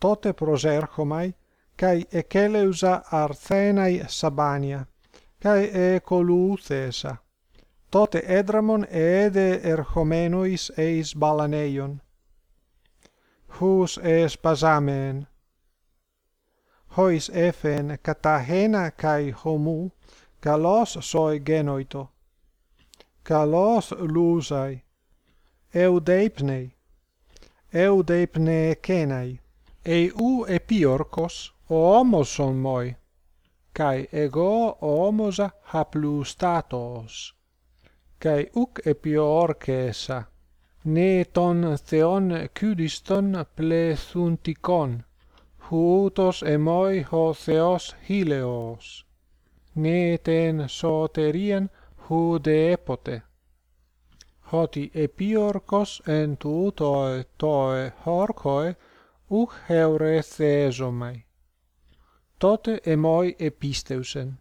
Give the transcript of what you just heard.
τότε προσέρχομαι καί εκέλεουσα αρθέναι σαμπάνια, καί εκολούθεσα. Τότε έδραμον εέδε ερχομένοις εις μπαλανέιον. Χους εσπαζάμεν. Χοις έφεν καταχένα καί χωμού, καλός σοι γενοιτο. Καλός λούζαι. Εουδείπνεϊ. Εουδείπνε κέναι eu epiorcos homos on moi, kai ego homosa haplustatos, cae uc epiorcesa, ne ton theon cudiston plethunticon, huutos emoi ho theos hileos, ne ten soterien soterian hudeepote. Hoti epiorcos en tutoe toe horcoe Ουκ ευρεσέζομαι. Τότε εμόι επίστευσεν.